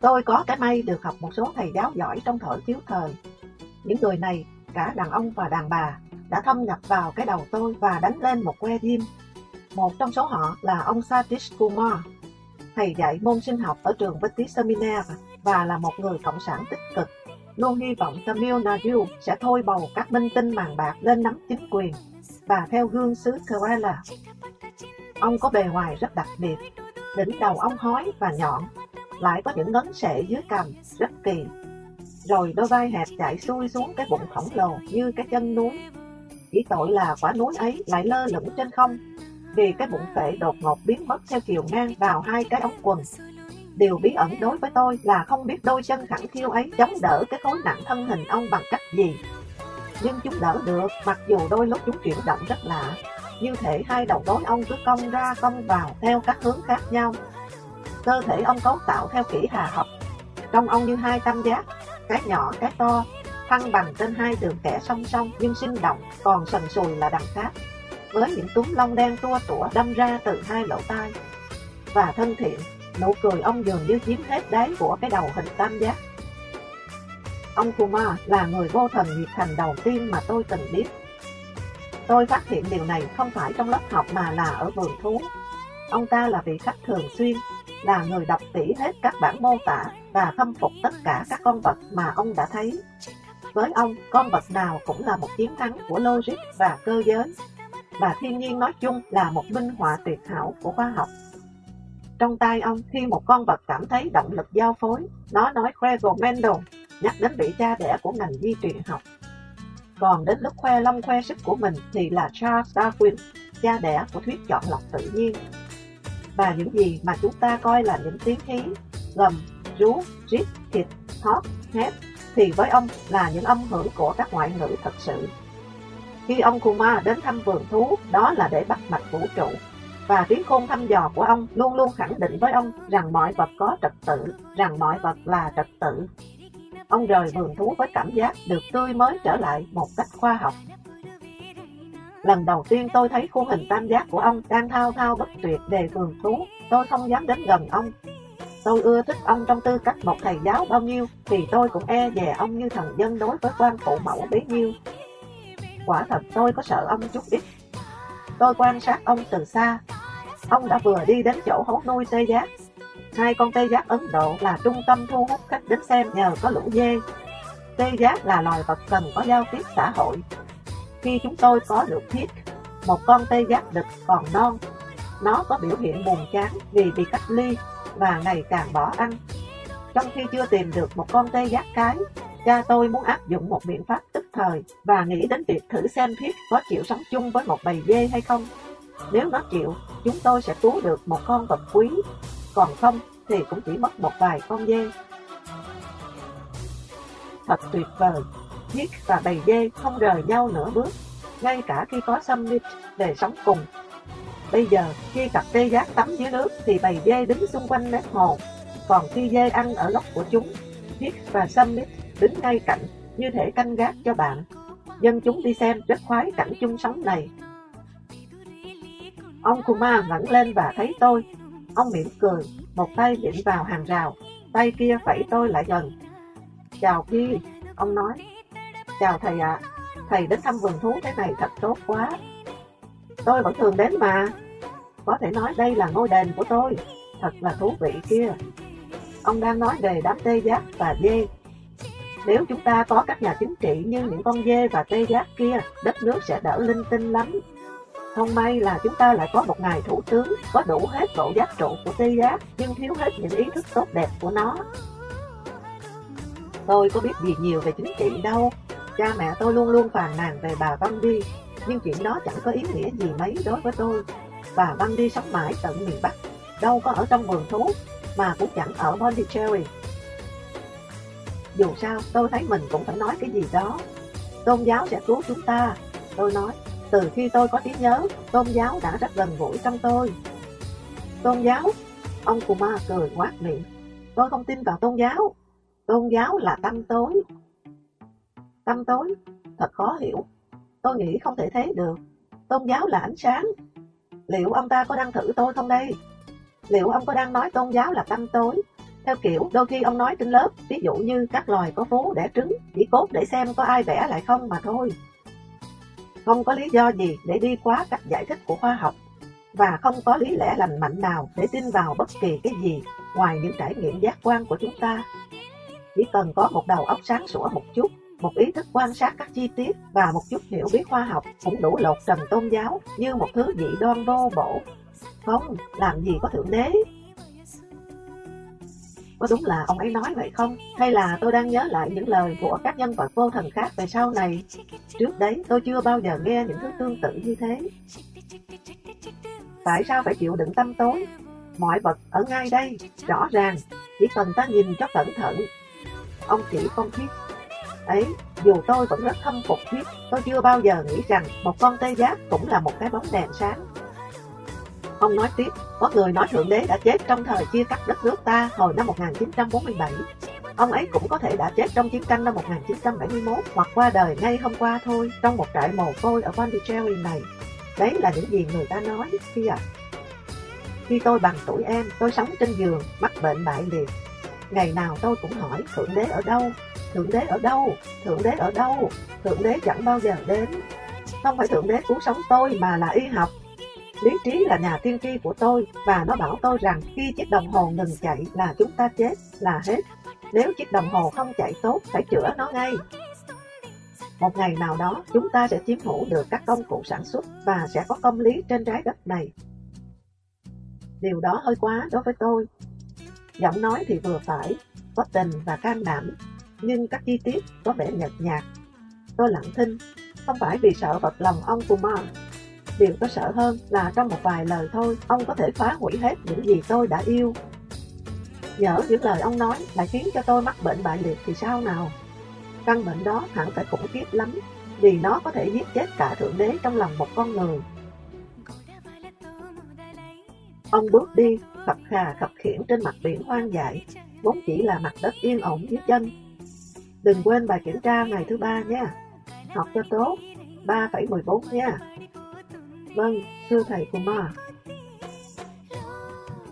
Tôi có cái may được học một số thầy giáo giỏi trong thời chiếu thời. Những người này, cả đàn ông và đàn bà, đã thâm nhập vào cái đầu tôi và đánh lên một que diêm. Một trong số họ là ông Satish Kumar, thầy dạy môn sinh học ở trường British Seminary và là một người cộng sản tích cực. Luôn hy vọng Tamil Nadu sẽ thôi bầu các minh tinh màng bạc lên nắm chính quyền và theo gương xứ Kerala. Ông có bề ngoài rất đặc biệt, đỉnh đầu ông hói và nhọn, lại có những ngấn sệ dưới cằm rất kỳ. Rồi đôi vai hẹp chạy xuôi xuống cái bụng khổng lồ như cái chân núi. Chỉ tội là quả núi ấy lại lơ lửng trên không, vì cái bụng phệ đột ngột biến mất theo chiều ngang vào hai cái ống quần. Điều bí ẩn đối với tôi là không biết đôi chân khẳng khiu ấy chống đỡ cái khối nặng thân hình ông bằng cách gì. Nhưng chúng đỡ được, mặc dù đôi lúc chúng chuyển động rất lạ, như thể hai đầu gối ông cứ cong ra cong vào theo các hướng khác nhau. Cơ thể ông cấu tạo theo kỹ hà học, trong ông như hai tam giác, cái nhỏ cái to, thăng bằng trên hai đường kẻ song song nhưng sinh động, còn sần sùi là đằng khác, với những túm lông đen tua tủa đâm ra từ hai lỗ tai. Và thân thiện, nụ cười ông dường như chiếm hết đáy của cái đầu hình tam giác. Ông Kumar là người vô thần nhiệt thành đầu tiên mà tôi từng biết. Tôi phát hiện điều này không phải trong lớp học mà là ở vườn thú. Ông ta là vị khách thường xuyên, là người đọc tỉ hết các bản mô tả và khâm phục tất cả các con vật mà ông đã thấy. Với ông, con vật nào cũng là một chiến thắng của logic và cơ giới, và thiên nhiên nói chung là một minh họa tuyệt hảo của khoa học. Trong tay ông, khi một con vật cảm thấy động lực giao phối, nó nói Gregor Mendel, nhắc đến vị cha đẻ của ngành di truyền học. Còn đến lúc khoe long khoe sức của mình thì là Charles Darwin, cha đẻ của thuyết chọn lọc tự nhiên. Và những gì mà chúng ta coi là những tiếng hí, gầm, rú, rít, thịt, thót hét, thì với ông là những âm hưởng của các ngoại ngữ thật sự. Khi ông Kumar đến thăm vườn thú, đó là để bắt mạch vũ trụ. Và tiếng khôn thăm dò của ông luôn luôn khẳng định với ông rằng mọi vật có trật tự, rằng mọi vật là trật tự. Ông rời vườn thú với cảm giác được tươi mới trở lại một cách khoa học. Lần đầu tiên tôi thấy khuôn hình tam giác của ông đang thao thao bất tuyệt về thường thú, tôi không dám đến gần ông. Tôi ưa thích ông trong tư cách một thầy giáo bao nhiêu, thì tôi cũng e dè ông như thần dân đối với quan phụ mẫu bấy nhiêu. Quả thật tôi có sợ ông chút ít. Tôi quan sát ông từ xa. Ông đã vừa đi đến chỗ hố nuôi tê giác. Hai con tê giác Ấn Độ là trung tâm thu hút khách đến xem nhờ có lũ dê. Tê giác là loài vật cần có giao tiếp xã hội. Khi chúng tôi có được thiết, một con tê giác đực còn non, nó có biểu hiện buồn chán vì bị cách ly và ngày càng bỏ ăn. Trong khi chưa tìm được một con tê giác cái, cha tôi muốn áp dụng một biện pháp tức thời và nghĩ đến việc thử xem thiết có chịu sống chung với một bầy dê hay không. Nếu nó chịu, chúng tôi sẽ cứu được một con vật quý, còn không thì cũng chỉ mất một vài con dê. Thật tuyệt vời, thiết và bầy dê không rời nhau nửa bước, ngay cả khi có summit để sống cùng. Bây giờ, khi cặp tê giác tắm dưới nước thì bầy dê đứng xung quanh mép hồ, còn khi dê ăn ở góc của chúng, thiết và summit đứng ngay cạnh như thể canh gác cho bạn. Dân chúng đi xem rất khoái cảnh chung sống này. Ông Kuma ngẩng lên và thấy tôi. Ông mỉm cười, một tay định vào hàng rào, tay kia phẩy tôi lại gần. Chào Ki, ông nói. Chào thầy ạ, thầy đến thăm vườn thú thế này thật tốt quá. Tôi vẫn thường đến mà. Có thể nói đây là ngôi đền của tôi, thật là thú vị kia. Ông đang nói về đám tê giác và dê nếu chúng ta có các nhà chính trị như những con dê và tê giác kia, đất nước sẽ đỡ linh tinh lắm. Không may là chúng ta lại có một ngài thủ tướng có đủ hết bộ giác trụ của tê giác, nhưng thiếu hết những ý thức tốt đẹp của nó. Tôi có biết gì nhiều về chính trị đâu. Cha mẹ tôi luôn luôn phàn nàn về bà Văn Đi, nhưng chuyện đó chẳng có ý nghĩa gì mấy đối với tôi. Bà Văn Đi sống mãi tận miền Bắc, đâu có ở trong vườn thú, mà cũng chẳng ở Pondicherry dù sao, tôi thấy mình cũng phải nói cái gì đó. Tôn giáo sẽ cứu chúng ta. Tôi nói, từ khi tôi có trí nhớ, tôn giáo đã rất gần gũi trong tôi. Tôn giáo? Ông Kuma cười quát miệng. Tôi không tin vào tôn giáo. Tôn giáo là tâm tối. Tâm tối? Thật khó hiểu. Tôi nghĩ không thể thế được. Tôn giáo là ánh sáng. Liệu ông ta có đang thử tôi không đây? Liệu ông có đang nói tôn giáo là tâm tối? Theo kiểu đôi khi ông nói trên lớp, ví dụ như các loài có vú đẻ trứng, chỉ cốt để xem có ai vẽ lại không mà thôi. Không có lý do gì để đi quá cách giải thích của khoa học và không có lý lẽ lành mạnh nào để tin vào bất kỳ cái gì ngoài những trải nghiệm giác quan của chúng ta. Chỉ cần có một đầu óc sáng sủa một chút, một ý thức quan sát các chi tiết và một chút hiểu biết khoa học cũng đủ lột trần tôn giáo như một thứ dị đoan vô bổ. Không, làm gì có thượng đế. Có đúng là ông ấy nói vậy không? Hay là tôi đang nhớ lại những lời của các nhân vật vô thần khác về sau này? Trước đấy tôi chưa bao giờ nghe những thứ tương tự như thế. Tại sao phải chịu đựng tâm tối? Mọi vật ở ngay đây, rõ ràng, chỉ cần ta nhìn cho cẩn thận. Ông chỉ con thiết. Ấy, dù tôi vẫn rất khâm phục thuyết, tôi chưa bao giờ nghĩ rằng một con tê giác cũng là một cái bóng đèn sáng. Ông nói tiếp, có người nói Thượng Đế đã chết trong thời chia cắt đất nước ta hồi năm 1947. Ông ấy cũng có thể đã chết trong chiến tranh năm 1971 hoặc qua đời ngay hôm qua thôi trong một trại mồ côi ở Pondicherry này. Đấy là những gì người ta nói, Phi ạ. À. Khi tôi bằng tuổi em, tôi sống trên giường, mắc bệnh bại liệt. Ngày nào tôi cũng hỏi Thượng Đế ở đâu, Thượng Đế ở đâu, Thượng Đế ở đâu, Thượng Đế chẳng bao giờ đến. Không phải Thượng Đế cứu sống tôi mà là y học. Lý trí là nhà tiên tri của tôi và nó bảo tôi rằng khi chiếc đồng hồ ngừng chạy là chúng ta chết, là hết. Nếu chiếc đồng hồ không chạy tốt, phải chữa nó ngay. Một ngày nào đó, chúng ta sẽ chiếm hữu được các công cụ sản xuất và sẽ có công lý trên trái đất này. Điều đó hơi quá đối với tôi. Giọng nói thì vừa phải, có tình và can đảm, nhưng các chi tiết có vẻ nhợt nhạt. Tôi lặng thinh, không phải vì sợ vật lòng ông Kumar. Điều tôi sợ hơn là trong một vài lời thôi, ông có thể phá hủy hết những gì tôi đã yêu. Nhỡ những lời ông nói lại khiến cho tôi mắc bệnh bại liệt thì sao nào? Căn bệnh đó hẳn phải khủng khiếp lắm, vì nó có thể giết chết cả Thượng Đế trong lòng một con người. Ông bước đi, khập khà khập khiển trên mặt biển hoang dại, vốn chỉ là mặt đất yên ổn dưới chân. Đừng quên bài kiểm tra ngày thứ ba nha. Học cho tốt, 3,14 nha. Vâng, thưa thầy Kumar.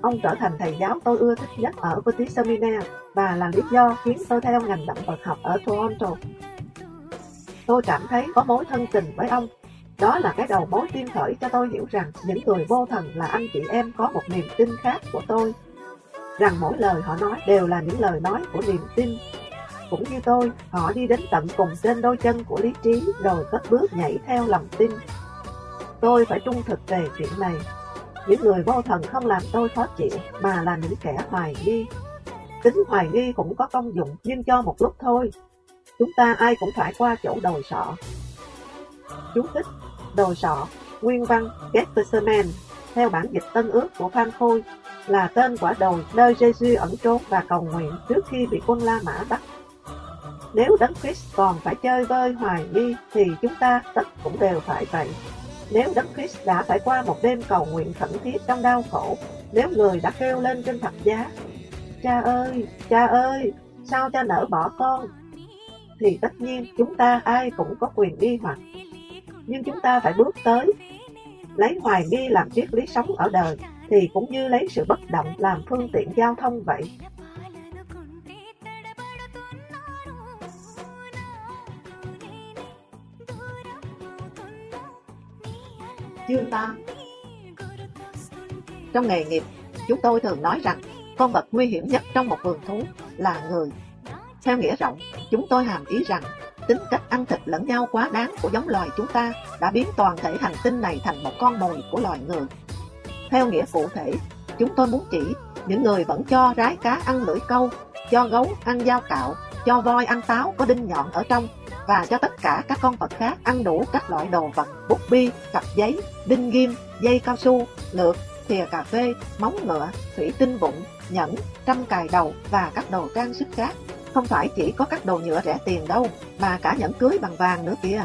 Ông trở thành thầy giáo tôi ưa thích nhất ở British Seminar và là lý do khiến tôi theo ngành động vật học ở Toronto. Tôi cảm thấy có mối thân tình với ông. Đó là cái đầu mối tiên khởi cho tôi hiểu rằng những người vô thần là anh chị em có một niềm tin khác của tôi. Rằng mỗi lời họ nói đều là những lời nói của niềm tin. Cũng như tôi, họ đi đến tận cùng trên đôi chân của lý trí rồi cất bước nhảy theo lòng tin. Tôi phải trung thực về chuyện này. Những người vô thần không làm tôi khó chịu mà là những kẻ hoài nghi Tính hoài nghi cũng có công dụng nhưng cho một lúc thôi. Chúng ta ai cũng phải qua chỗ đồi sọ. Chú thích Đồi sọ, nguyên văn Gethsemane, theo bản dịch tân ước của Phan Khôi, là tên quả đồi nơi giê ẩn trốn và cầu nguyện trước khi bị quân La Mã bắt. Nếu Đấng Christ còn phải chơi vơi hoài nghi thì chúng ta tất cũng đều phải vậy. Nếu Đấng Christ đã phải qua một đêm cầu nguyện khẩn thiết trong đau khổ, nếu người đã kêu lên trên thập giá Cha ơi, cha ơi, sao cha nỡ bỏ con? Thì tất nhiên chúng ta ai cũng có quyền đi hoặc. Nhưng chúng ta phải bước tới. Lấy hoài nghi làm triết lý sống ở đời thì cũng như lấy sự bất động làm phương tiện giao thông vậy. Chương 8 Trong nghề nghiệp, chúng tôi thường nói rằng con vật nguy hiểm nhất trong một vườn thú là người. Theo nghĩa rộng, chúng tôi hàm ý rằng tính cách ăn thịt lẫn nhau quá đáng của giống loài chúng ta đã biến toàn thể hành tinh này thành một con mồi của loài người. Theo nghĩa cụ thể, chúng tôi muốn chỉ những người vẫn cho rái cá ăn lưỡi câu, cho gấu ăn dao cạo, cho voi ăn táo có đinh nhọn ở trong và cho tất cả các con vật khác ăn đủ các loại đồ vật, bút bi, cặp giấy, đinh ghim, dây cao su, lược, thìa cà phê, móng ngựa, thủy tinh vụn, nhẫn, trăm cài đầu và các đồ trang sức khác. Không phải chỉ có các đồ nhựa rẻ tiền đâu, mà cả nhẫn cưới bằng vàng nữa kìa.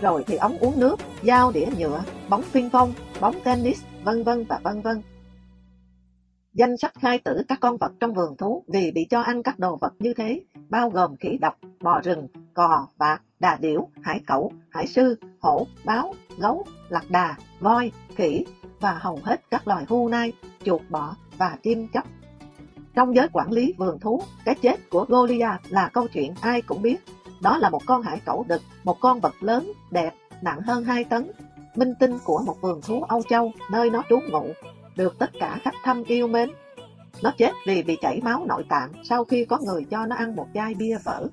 Rồi thì ống uống nước, dao đĩa nhựa, bóng ping pong, bóng tennis, vân vân và vân vân. Danh sách khai tử các con vật trong vườn thú vì bị cho ăn các đồ vật như thế, bao gồm khỉ độc, bò rừng, cò, vạc, đà điểu, hải cẩu, hải sư, hổ, báo, gấu, lạc đà, voi, khỉ và hầu hết các loài hưu nai, chuột bọ và chim chóc. Trong giới quản lý vườn thú, cái chết của Goliath là câu chuyện ai cũng biết. Đó là một con hải cẩu đực, một con vật lớn, đẹp, nặng hơn 2 tấn, minh tinh của một vườn thú Âu Châu nơi nó trú ngụ, được tất cả khách thăm yêu mến. Nó chết vì bị chảy máu nội tạng sau khi có người cho nó ăn một chai bia vỡ.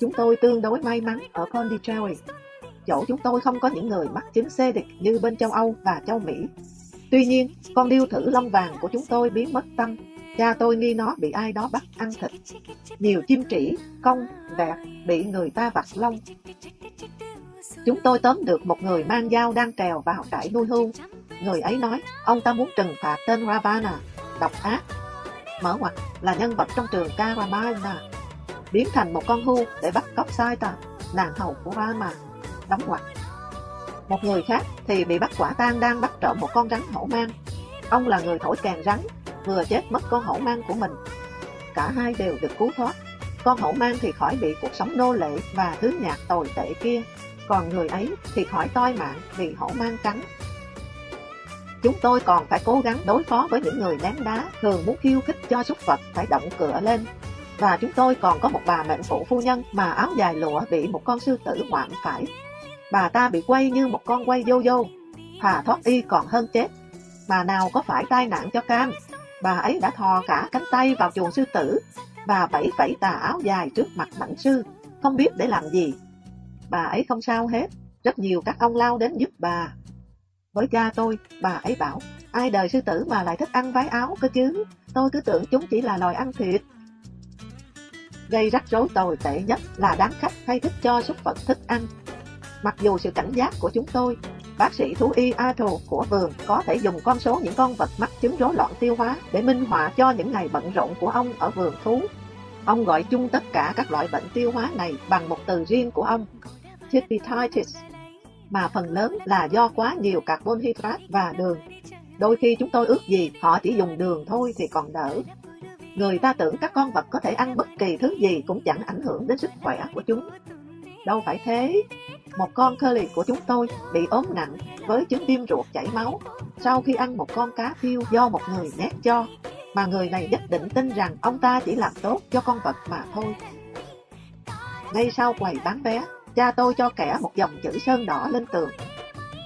Chúng tôi tương đối may mắn ở Pondicherry. Chỗ chúng tôi không có những người mắc chứng xê địch như bên châu Âu và châu Mỹ. Tuy nhiên, con điêu thử lông vàng của chúng tôi biến mất tâm. Cha tôi nghi nó bị ai đó bắt ăn thịt. Nhiều chim trĩ, công, vẹt bị người ta vặt lông. Chúng tôi tóm được một người mang dao đang trèo vào trại nuôi hưu. Người ấy nói, ông ta muốn trừng phạt tên Ravana, độc ác. Mở ngoặt là nhân vật trong trường Karamana, biến thành một con hưu để bắt cóc Saita, nàng hầu của Rama, đóng ngoặt. Một người khác thì bị bắt quả tang đang bắt trộm một con rắn hổ mang. Ông là người thổi kèn rắn, vừa chết mất con hổ mang của mình. Cả hai đều được cứu thoát. Con hổ mang thì khỏi bị cuộc sống nô lệ và thứ nhạc tồi tệ kia, còn người ấy thì khỏi toi mạng vì hổ mang cắn. Chúng tôi còn phải cố gắng đối phó với những người ném đá thường muốn khiêu khích cho súc vật phải động cửa lên. Và chúng tôi còn có một bà mệnh phụ phu nhân mà áo dài lụa bị một con sư tử ngoạm phải bà ta bị quay như một con quay vô vô, thà thoát y còn hơn chết. Mà nào có phải tai nạn cho cam, bà ấy đã thò cả cánh tay vào chuồng sư tử, và vẫy vẫy tà áo dài trước mặt mạnh sư, không biết để làm gì. Bà ấy không sao hết, rất nhiều các ông lao đến giúp bà. Với cha tôi, bà ấy bảo, ai đời sư tử mà lại thích ăn váy áo cơ chứ, tôi cứ tưởng chúng chỉ là loài ăn thịt. Gây rắc rối tồi tệ nhất là đáng khách hay thích cho súc vật thức ăn Mặc dù sự cảnh giác của chúng tôi, bác sĩ thú y Arthur của vườn có thể dùng con số những con vật mắc chứng rối loạn tiêu hóa để minh họa cho những ngày bận rộn của ông ở vườn thú. Ông gọi chung tất cả các loại bệnh tiêu hóa này bằng một từ riêng của ông, typitis, mà phần lớn là do quá nhiều carbon hydrate và đường. Đôi khi chúng tôi ước gì họ chỉ dùng đường thôi thì còn đỡ. Người ta tưởng các con vật có thể ăn bất kỳ thứ gì cũng chẳng ảnh hưởng đến sức khỏe của chúng. Đâu phải thế, một con curly của chúng tôi bị ốm nặng với chứng viêm ruột chảy máu sau khi ăn một con cá phiêu do một người nhét cho, mà người này nhất định tin rằng ông ta chỉ làm tốt cho con vật mà thôi. Ngay sau quầy bán vé, cha tôi cho kẻ một dòng chữ sơn đỏ lên tường.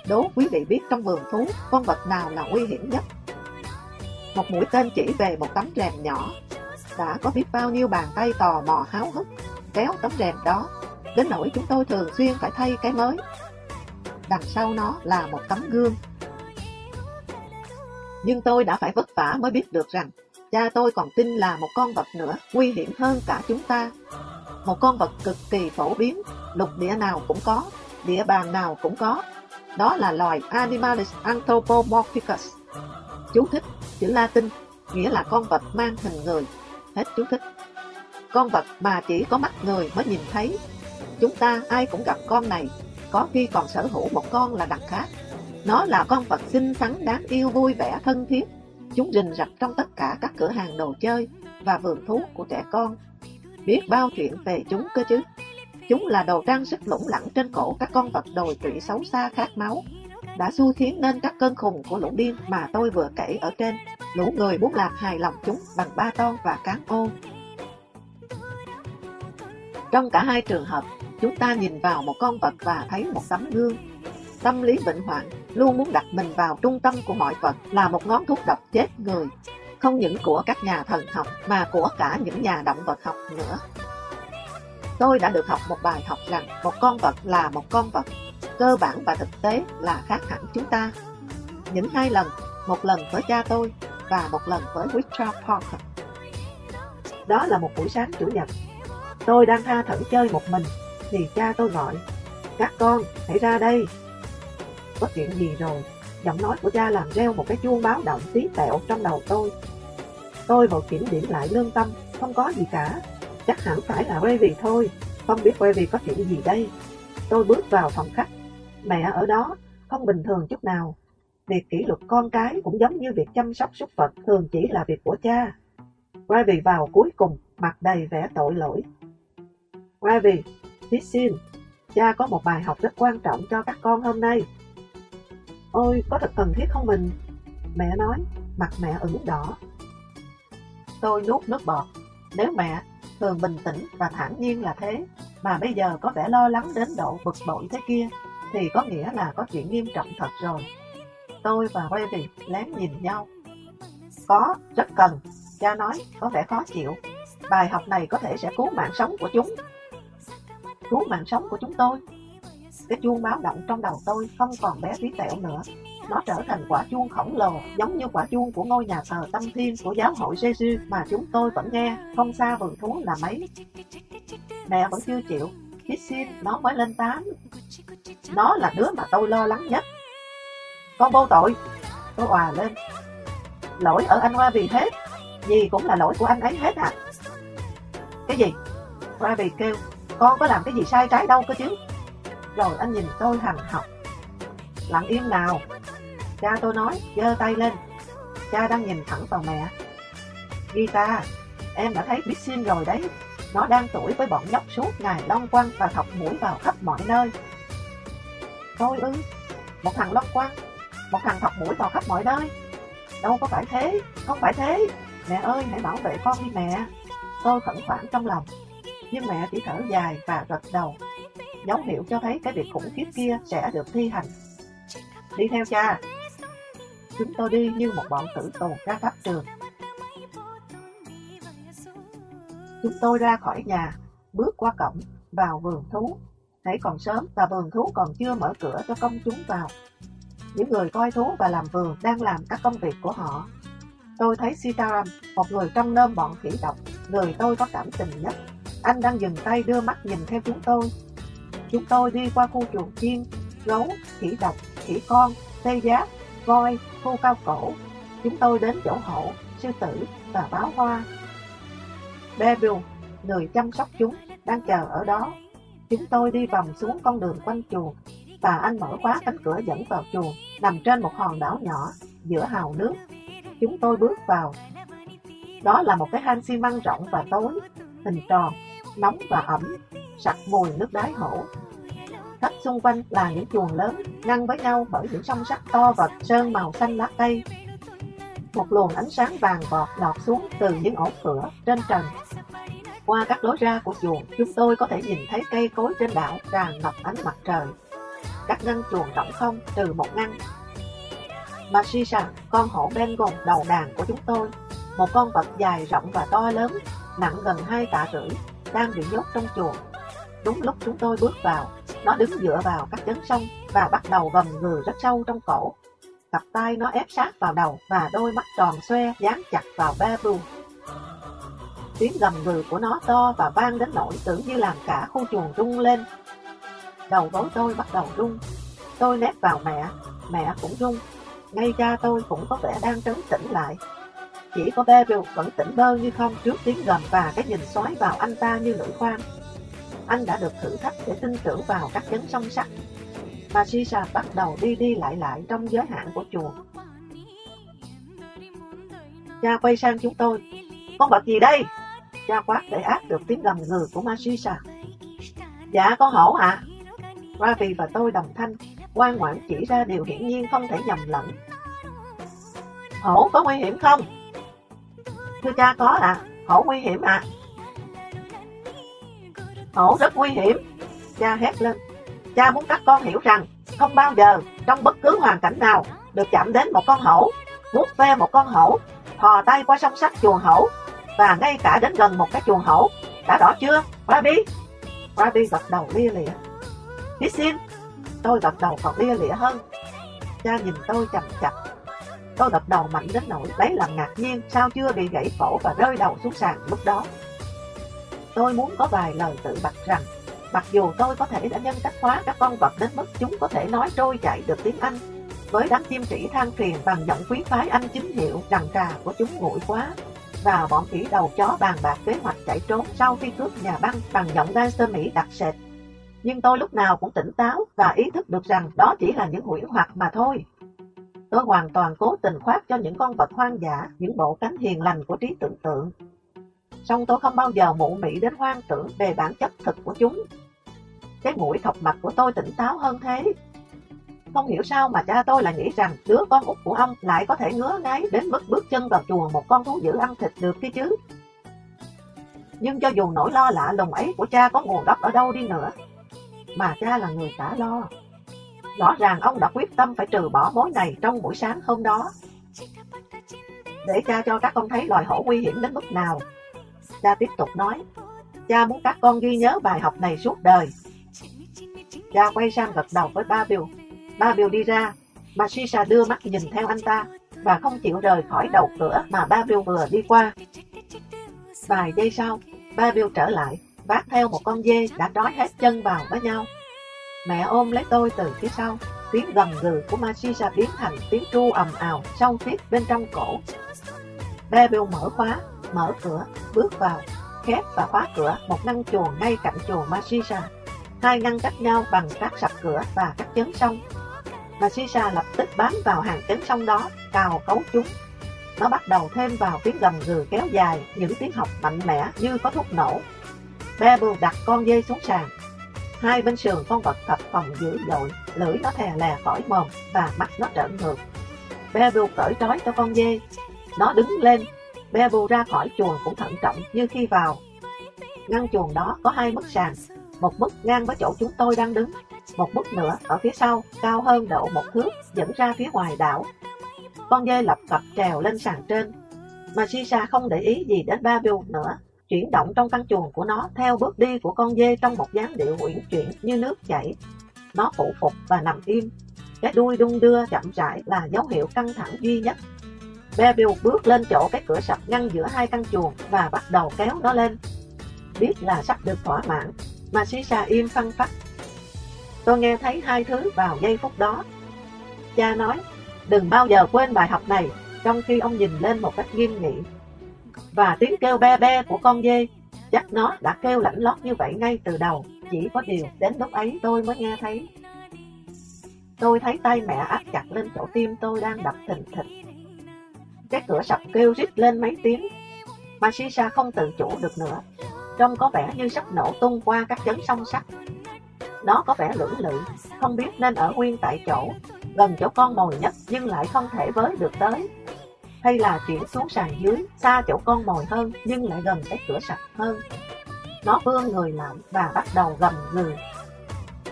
Đố quý vị biết trong vườn thú, con vật nào là nguy hiểm nhất? Một mũi tên chỉ về một tấm rèm nhỏ. Đã có biết bao nhiêu bàn tay tò mò háo hức kéo tấm rèm đó đến nỗi chúng tôi thường xuyên phải thay cái mới. Đằng sau nó là một tấm gương. Nhưng tôi đã phải vất vả mới biết được rằng cha tôi còn tin là một con vật nữa nguy hiểm hơn cả chúng ta. Một con vật cực kỳ phổ biến, lục địa nào cũng có, địa bàn nào cũng có. Đó là loài Animalis anthropomorphicus. Chú thích, chữ Latin, nghĩa là con vật mang hình người. Hết chú thích. Con vật mà chỉ có mắt người mới nhìn thấy Chúng ta ai cũng gặp con này, có khi còn sở hữu một con là đặc khác. Nó là con vật xinh xắn, đáng yêu, vui vẻ, thân thiết. Chúng rình rập trong tất cả các cửa hàng đồ chơi và vườn thú của trẻ con. Biết bao chuyện về chúng cơ chứ. Chúng là đồ trang sức lủng lẳng trên cổ các con vật đồi trụy xấu xa khát máu. Đã xu khiến nên các cơn khùng của lũ điên mà tôi vừa kể ở trên. Lũ người muốn làm hài lòng chúng bằng ba ton và cán ô. Trong cả hai trường hợp, chúng ta nhìn vào một con vật và thấy một tấm gương. Tâm lý bệnh hoạn luôn muốn đặt mình vào trung tâm của mọi vật là một ngón thuốc độc chết người, không những của các nhà thần học mà của cả những nhà động vật học nữa. Tôi đã được học một bài học rằng một con vật là một con vật, cơ bản và thực tế là khác hẳn chúng ta. Những hai lần, một lần với cha tôi và một lần với Richard Parker. Đó là một buổi sáng chủ nhật. Tôi đang tha thẩn chơi một mình thì cha tôi gọi các con hãy ra đây có chuyện gì rồi giọng nói của cha làm reo một cái chuông báo động tí tẹo trong đầu tôi tôi vội kiểm điểm lại lương tâm không có gì cả chắc hẳn phải là Ravi thôi không biết Ravi có chuyện gì đây tôi bước vào phòng khách mẹ ở đó không bình thường chút nào việc kỷ luật con cái cũng giống như việc chăm sóc súc vật thường chỉ là việc của cha Ravi vào cuối cùng mặt đầy vẻ tội lỗi Ravi Thí xin, cha có một bài học rất quan trọng cho các con hôm nay. Ôi, có thật cần thiết không mình? Mẹ nói, mặt mẹ ửng đỏ. Tôi nuốt nước bọt. Nếu mẹ thường bình tĩnh và thản nhiên là thế, mà bây giờ có vẻ lo lắng đến độ bực bội thế kia, thì có nghĩa là có chuyện nghiêm trọng thật rồi. Tôi và Ravi lén nhìn nhau. Có, rất cần. Cha nói, có vẻ khó chịu. Bài học này có thể sẽ cứu mạng sống của chúng. Cứu mạng sống của chúng tôi. Cái chuông báo động trong đầu tôi không còn bé tí tẹo nữa. Nó trở thành quả chuông khổng lồ, giống như quả chuông của ngôi nhà thờ tâm thiên của giáo hội giê mà chúng tôi vẫn nghe, không xa vườn thú là mấy. Mẹ vẫn chưa chịu, Hít xin, nó mới lên tám. Nó là đứa mà tôi lo lắng nhất. Con vô tội, tôi òa lên. Lỗi ở anh Hoa vì hết, gì cũng là lỗi của anh ấy hết à. Cái gì? Hoa vì kêu, con có làm cái gì sai trái đâu cơ chứ. Rồi anh nhìn tôi hành học. Lặng im nào. Cha tôi nói, giơ tay lên. Cha đang nhìn thẳng vào mẹ. Gita, em đã thấy Bixin rồi đấy. Nó đang tuổi với bọn nhóc suốt ngày long quăng và thọc mũi vào khắp mọi nơi. Tôi ư, một thằng long quăng, một thằng thọc mũi vào khắp mọi nơi. Đâu có phải thế, không phải thế. Mẹ ơi, hãy bảo vệ con đi mẹ. Tôi khẩn khoản trong lòng. Nhưng mẹ chỉ thở dài và gật đầu. Dấu hiệu cho thấy cái việc khủng khiếp kia sẽ được thi hành. Đi theo cha. Chúng tôi đi như một bọn tử tù ra khắp trường. Chúng tôi ra khỏi nhà, bước qua cổng, vào vườn thú. Hãy còn sớm và vườn thú còn chưa mở cửa cho công chúng vào. Những người coi thú và làm vườn đang làm các công việc của họ. Tôi thấy Sitaram, một người trong nơm bọn khỉ độc, người tôi có cảm tình nhất. Anh đang dừng tay đưa mắt nhìn theo chúng tôi. Chúng tôi đi qua khu chuồng chiên, gấu, khỉ độc, khỉ con, tê giác, voi, khu cao cổ. Chúng tôi đến chỗ hổ, sư tử và báo hoa Beryl, người chăm sóc chúng, đang chờ ở đó. Chúng tôi đi vòng xuống con đường quanh chuồng và anh mở khóa cánh cửa dẫn vào chuồng, nằm trên một hòn đảo nhỏ giữa hào nước. Chúng tôi bước vào. Đó là một cái hang xi măng rộng và tối, hình tròn, nóng và ẩm, sặc mùi nước đáy hổ. Khắp xung quanh là những chuồng lớn, ngăn với nhau bởi những song sắt to vật sơn màu xanh lá cây. Một luồng ánh sáng vàng vọt lọt xuống từ những ổ cửa trên trần qua các lối ra của chuồng, chúng tôi có thể nhìn thấy cây cối trên đảo tràn ngập ánh mặt trời. Các ngăn chuồng rộng không trừ một ngăn. Masisa, con hổ Bengal đầu đàn của chúng tôi, một con vật dài rộng và to lớn, nặng gần hai tạ rưỡi, đang bị nhốt trong chuồng. Đúng lúc chúng tôi bước vào, nó đứng dựa vào các chấn sông và bắt đầu gầm gừ rất sâu trong cổ. Cặp tay nó ép sát vào đầu và đôi mắt tròn xoe dán chặt vào Babu. Tiếng gầm gừ của nó to và vang đến nỗi tưởng như làm cả khu chuồng rung lên. Đầu gối tôi bắt đầu rung. Tôi nép vào mẹ, mẹ cũng rung. Ngay cha tôi cũng có vẻ đang trấn tĩnh lại. Chỉ có Beryl vẫn tỉnh bơ như không trước tiếng gầm và cái nhìn xoáy vào anh ta như lưỡi khoan. Anh đã được thử thách để tin tưởng vào các chấn song sắt. Mà Sisa bắt đầu đi đi lại lại trong giới hạn của chùa Cha quay sang chúng tôi. Con vật gì đây? cha quát để áp được tiếng gầm gừ của Masisa. Dạ con hổ ạ. À? Ravi và tôi đồng thanh, ngoan ngoãn chỉ ra điều hiển nhiên không thể nhầm lẫn. Hổ có nguy hiểm không? Thưa cha có ạ, à. hổ nguy hiểm ạ. À. Hổ rất nguy hiểm, cha hét lên. Cha muốn các con hiểu rằng không bao giờ trong bất cứ hoàn cảnh nào được chạm đến một con hổ, vuốt ve một con hổ, thò tay qua song sắt chuồng hổ và ngay cả đến gần một cái chuồng hổ. Đã rõ chưa, Rabi? Rabi gật đầu lia lịa. Hít xin. Tôi gật đầu còn lia lịa hơn. Cha nhìn tôi chậm chặt. Tôi gật đầu mạnh đến nỗi lấy làm ngạc nhiên sao chưa bị gãy cổ và rơi đầu xuống sàn lúc đó. Tôi muốn có vài lời tự bạch rằng, mặc dù tôi có thể đã nhân cách hóa các con vật đến mức chúng có thể nói trôi chạy được tiếng Anh, với đám chim trĩ than phiền bằng giọng quý phái Anh chính hiệu rằng trà của chúng nguội quá, và bọn khỉ đầu chó bàn bạc kế hoạch chạy trốn sau khi cướp nhà băng bằng giọng gangster Mỹ đặc sệt. Nhưng tôi lúc nào cũng tỉnh táo và ý thức được rằng đó chỉ là những huyễn hoặc mà thôi. Tôi hoàn toàn cố tình khoác cho những con vật hoang dã, những bộ cánh hiền lành của trí tưởng tượng. Song tôi không bao giờ mụ mị đến hoang tưởng về bản chất thực của chúng. Cái mũi thọc mặt của tôi tỉnh táo hơn thế. không hiểu sao mà cha tôi lại nghĩ rằng đứa con út của ông lại có thể ngứa ngáy đến mức bước chân vào chùa một con thú dữ ăn thịt được kia chứ. Nhưng cho dù nỗi lo lạ lùng ấy của cha có nguồn gốc ở đâu đi nữa, mà cha là người trả lo. Rõ ràng ông đã quyết tâm phải trừ bỏ mối này trong buổi sáng hôm đó. Để cha cho các con thấy loài hổ nguy hiểm đến mức nào. Cha tiếp tục nói, cha muốn các con ghi nhớ bài học này suốt đời. Cha quay sang gật đầu với ba Bill. Ba Bill đi ra, mà Shisha đưa mắt nhìn theo anh ta và không chịu rời khỏi đầu cửa mà ba Bill vừa đi qua. Vài giây sau, ba Bill trở lại, vác theo một con dê đã trói hết chân vào với nhau. Mẹ ôm lấy tôi từ phía sau, tiếng gầm gừ của Masisa biến thành tiếng tru ầm ào sâu tiếp bên trong cổ. Ba Bill mở khóa, mở cửa, bước vào, khép và khóa cửa một ngăn chuồng ngay cạnh chuồng Masisa. Hai ngăn cách nhau bằng các sập cửa và các chấn sông. Masisa lập tức bám vào hàng chấn sông đó, cào cấu chúng nó bắt đầu thêm vào tiếng gầm gừ kéo dài, những tiếng học mạnh mẽ như có thuốc nổ. Bevel đặt con dê xuống sàn. Hai bên sườn con vật tập phòng dữ dội, lưỡi nó thè lè khỏi mồm và mắt nó trợn ngược. Bevel cởi trói cho con dê. Nó đứng lên, Bebu ra khỏi chuồng cũng thận trọng như khi vào. Ngăn chuồng đó có hai mức sàn, một mức ngang với chỗ chúng tôi đang đứng, một mức nữa ở phía sau, cao hơn độ một thước, dẫn ra phía ngoài đảo con dê lập cập trèo lên sàn trên. Mà Sisa không để ý gì đến Bebu nữa, chuyển động trong căn chuồng của nó theo bước đi của con dê trong một dáng điệu uyển chuyển như nước chảy. Nó phụ phục và nằm im. Cái đuôi đung đưa chậm rãi là dấu hiệu căng thẳng duy nhất. Bebill bước lên chỗ cái cửa sập ngăn giữa hai căn chuồng và bắt đầu kéo nó lên. Biết là sắp được thỏa mãn, mà Sisa im phăng phắc. Tôi nghe thấy hai thứ vào giây phút đó. Cha nói, Đừng bao giờ quên bài học này trong khi ông nhìn lên một cách nghiêm nghị. Và tiếng kêu be be của con dê, chắc nó đã kêu lãnh lót như vậy ngay từ đầu, chỉ có điều đến lúc ấy tôi mới nghe thấy. Tôi thấy tay mẹ áp chặt lên chỗ tim tôi đang đập thình thịch. Cái cửa sập kêu rít lên mấy tiếng, mà không tự chủ được nữa. Trông có vẻ như sắp nổ tung qua các chấn song sắt. Nó có vẻ lưỡng lự, không biết nên ở nguyên tại chỗ gần chỗ con mồi nhất nhưng lại không thể với được tới. Hay là chuyển xuống sàn dưới, xa chỗ con mồi hơn nhưng lại gần cái cửa sập hơn. Nó vươn người lại và bắt đầu gầm gừ.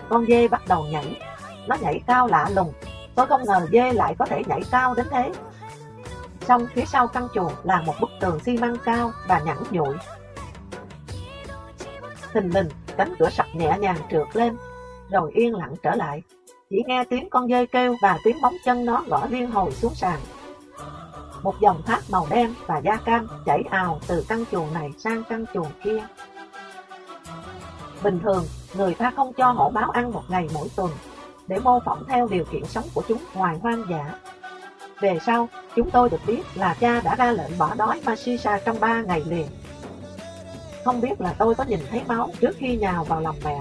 Con dê bắt đầu nhảy, nó nhảy cao lạ lùng. Tôi không ngờ dê lại có thể nhảy cao đến thế. Xong phía sau căn chuồng là một bức tường xi măng cao và nhẵn nhụi. Thình lình, cánh cửa sập nhẹ nhàng trượt lên, rồi yên lặng trở lại chỉ nghe tiếng con dơi kêu và tiếng bóng chân nó gõ liên hồi xuống sàn. Một dòng thác màu đen và da cam chảy ào từ căn chuồng này sang căn chuồng kia. Bình thường, người ta không cho hổ báo ăn một ngày mỗi tuần để mô phỏng theo điều kiện sống của chúng ngoài hoang dã. Về sau, chúng tôi được biết là cha đã ra lệnh bỏ đói Masisa trong 3 ngày liền. Không biết là tôi có nhìn thấy máu trước khi nhào vào lòng mẹ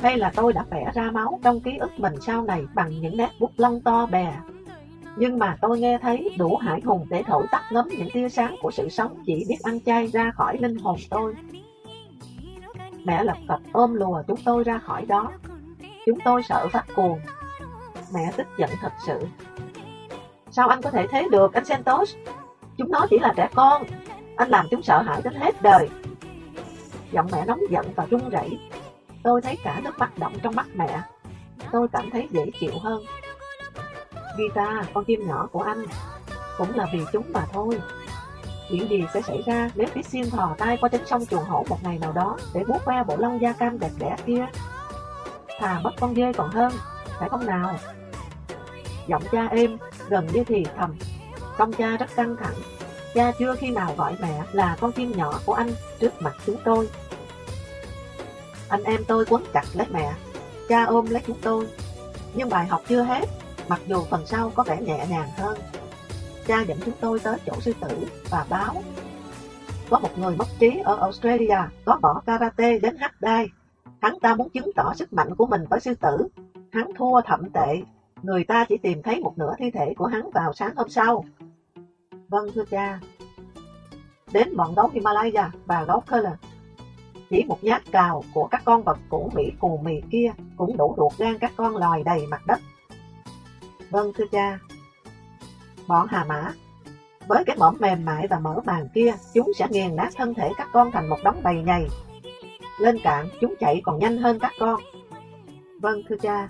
hay là tôi đã vẽ ra máu trong ký ức mình sau này bằng những nét bút lông to bè. Nhưng mà tôi nghe thấy đủ hải hùng để thổi tắt ngấm những tia sáng của sự sống chỉ biết ăn chay ra khỏi linh hồn tôi. Mẹ lập cập ôm lùa chúng tôi ra khỏi đó. Chúng tôi sợ phát cuồng. Mẹ tức giận thật sự. Sao anh có thể thế được, anh Santos? Chúng nó chỉ là trẻ con. Anh làm chúng sợ hãi đến hết đời. Giọng mẹ nóng giận và run rẩy Tôi thấy cả nước mắt động trong mắt mẹ. Tôi cảm thấy dễ chịu hơn. Vita, con chim nhỏ của anh, cũng là vì chúng mà thôi. Chuyện gì sẽ xảy ra nếu Christine thò tay qua chính sông chuồng hổ một ngày nào đó để bút ve bộ lông da cam đẹp đẽ kia? Thà mất con dê còn hơn, phải không nào? Giọng cha êm, gần như thì thầm. Công cha rất căng thẳng. Cha chưa khi nào gọi mẹ là con chim nhỏ của anh trước mặt chúng tôi. Anh em tôi quấn chặt lấy mẹ, cha ôm lấy chúng tôi. Nhưng bài học chưa hết, mặc dù phần sau có vẻ nhẹ nhàng hơn. Cha dẫn chúng tôi tới chỗ sư tử và báo. Có một người mất trí ở Australia có bỏ karate đến hắc đai. Hắn ta muốn chứng tỏ sức mạnh của mình với sư tử. Hắn thua thậm tệ. Người ta chỉ tìm thấy một nửa thi thể của hắn vào sáng hôm sau. Vâng thưa cha. Đến bọn gấu Himalaya và gấu Kerala chỉ một nhát cào của các con vật cũ Mỹ cù mì kia cũng đủ ruột gan các con loài đầy mặt đất. Vâng thưa cha. Bọn hà mã, với cái mõm mềm mại và mở màng kia, chúng sẽ nghiền nát thân thể các con thành một đống bầy nhầy. Lên cạn, chúng chạy còn nhanh hơn các con. Vâng thưa cha.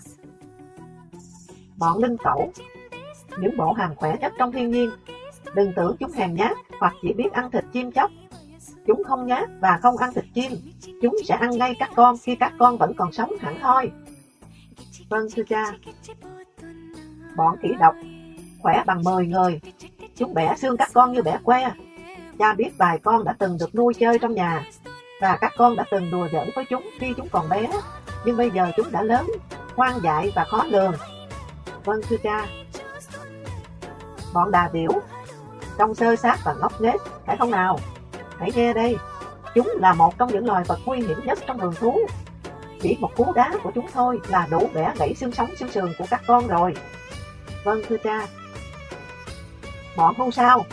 Bọn linh cẩu, những bộ hàng khỏe nhất trong thiên nhiên. Đừng tưởng chúng hèn nhát hoặc chỉ biết ăn thịt chim chóc. Chúng không nhát và không ăn thịt chim. Chúng sẽ ăn ngay các con khi các con vẫn còn sống hẳn thôi. Vâng thưa cha. Bọn khỉ độc, khỏe bằng 10 người. Chúng bẻ xương các con như bẻ que. Cha biết vài con đã từng được nuôi chơi trong nhà và các con đã từng đùa giỡn với chúng khi chúng còn bé. Nhưng bây giờ chúng đã lớn, hoang dại và khó lường. Vâng thưa cha. Bọn đà điểu, trong sơ sát và ngốc nghếch, phải không nào? Hãy nghe đây, chúng là một trong những loài vật nguy hiểm nhất trong vườn thú. Chỉ một cú đá của chúng thôi là đủ bẻ gãy xương sống xương sườn của các con rồi. Vâng thưa cha. Bọn hưu sao?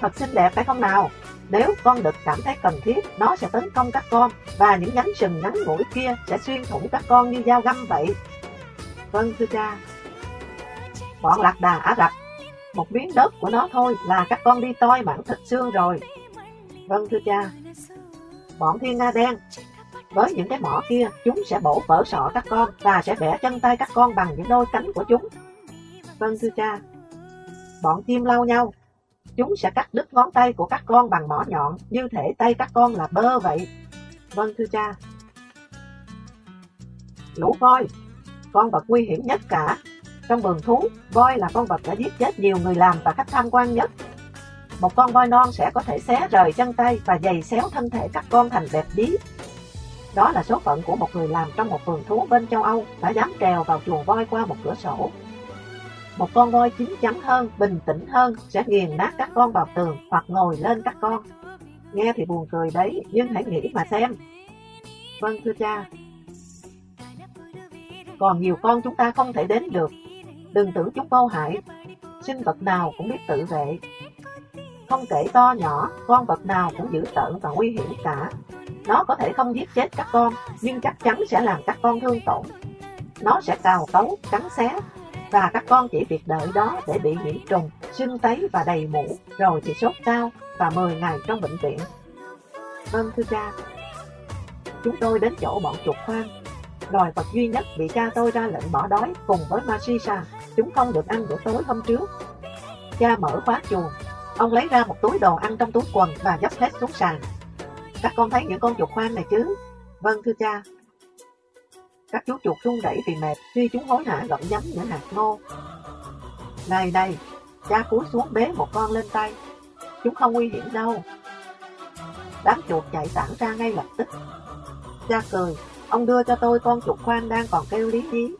Thật xinh đẹp phải không nào? Nếu con đực cảm thấy cần thiết, nó sẽ tấn công các con và những nhánh sừng ngắn ngủi kia sẽ xuyên thủng các con như dao găm vậy. Vâng thưa cha. Bọn lạc đà Ả Rập, một miếng đất của nó thôi là các con đi toi mảng thịt xương rồi. Vâng thưa cha. Bọn thiên nga đen, với những cái mỏ kia, chúng sẽ bổ vỡ sọ các con và sẽ bẻ chân tay các con bằng những đôi cánh của chúng. Vâng thưa cha. Bọn chim lau nhau, chúng sẽ cắt đứt ngón tay của các con bằng mỏ nhọn, như thể tay các con là bơ vậy. Vâng thưa cha. Lũ voi, con vật nguy hiểm nhất cả. Trong vườn thú, voi là con vật đã giết chết nhiều người làm và khách tham quan nhất. Một con voi non sẽ có thể xé rời chân tay và giày xéo thân thể các con thành bẹp dí. Đó là số phận của một người làm trong một vườn thú bên châu Âu đã dám trèo vào chuồng voi qua một cửa sổ. Một con voi chín chắn hơn, bình tĩnh hơn sẽ nghiền nát các con vào tường hoặc ngồi lên các con. Nghe thì buồn cười đấy, nhưng hãy nghĩ mà xem. Vâng thưa cha. Còn nhiều con chúng ta không thể đến được. Đừng tưởng chúng vô hại. Sinh vật nào cũng biết tự vệ. Không kể to nhỏ, con vật nào cũng dữ tợn và nguy hiểm cả. Nó có thể không giết chết các con, nhưng chắc chắn sẽ làm các con thương tổn. Nó sẽ cào cấu, cắn xé, và các con chỉ việc đợi đó để bị nhiễm trùng, sưng tấy và đầy mũ, rồi thì sốt cao và 10 ngày trong bệnh viện. Vâng thưa cha, chúng tôi đến chỗ bọn chuột khoan, loài vật duy nhất bị cha tôi ra lệnh bỏ đói cùng với Masisa, chúng không được ăn bữa tối hôm trước. Cha mở khóa chuồng, ông lấy ra một túi đồ ăn trong túi quần và dốc hết xuống sàn. Các con thấy những con chuột khoan này chứ? Vâng thưa cha, các chú chuột run rẩy vì mệt khi chúng hối hả gặm nhấm những hạt ngô. Này này, cha cúi xuống bế một con lên tay. Chúng không nguy hiểm đâu. Đám chuột chạy tản ra ngay lập tức. Cha cười, ông đưa cho tôi con chuột khoan đang còn kêu lý lý.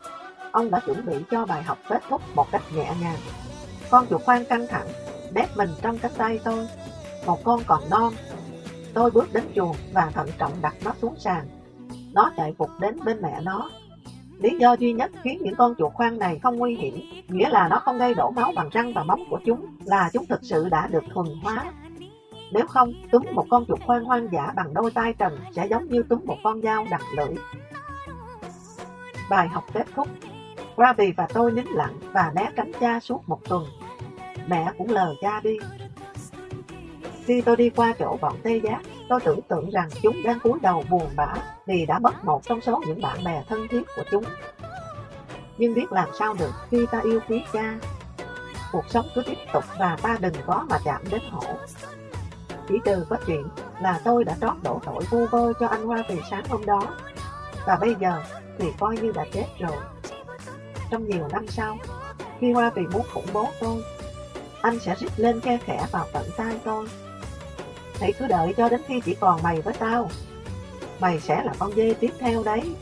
Ông đã chuẩn bị cho bài học kết thúc một cách nhẹ nhàng. Con chuột khoan căng thẳng, đét mình trong cánh tay tôi. Một con còn non. Tôi bước đến chuồng và thận trọng đặt nó xuống sàn nó chạy phục đến bên mẹ nó. Lý do duy nhất khiến những con chuột khoan này không nguy hiểm, nghĩa là nó không gây đổ máu bằng răng và móng của chúng, là chúng thực sự đã được thuần hóa. Nếu không, túm một con chuột khoan hoang dã bằng đôi tay trần sẽ giống như túm một con dao đặt lưỡi. Bài học kết thúc. Ravi và tôi nín lặng và né tránh cha suốt một tuần. Mẹ cũng lờ cha đi. Khi tôi đi qua chỗ bọn tê giác, tôi tưởng tượng rằng chúng đang cúi đầu buồn bã vì đã mất một trong số những bạn bè thân thiết của chúng. Nhưng biết làm sao được khi ta yêu quý cha. Cuộc sống cứ tiếp tục và ta đừng có mà chạm đến hổ. Chỉ trừ có chuyện là tôi đã trót đổ tội vô vơ cho anh Hoa Vì sáng hôm đó. Và bây giờ thì coi như đã chết rồi. Trong nhiều năm sau, khi Hoa Kỳ muốn khủng bố tôi, anh sẽ rít lên khe khẽ vào tận tai tôi. Hãy cứ đợi cho đến khi chỉ còn mày với tao Mày sẽ là con dê tiếp theo đấy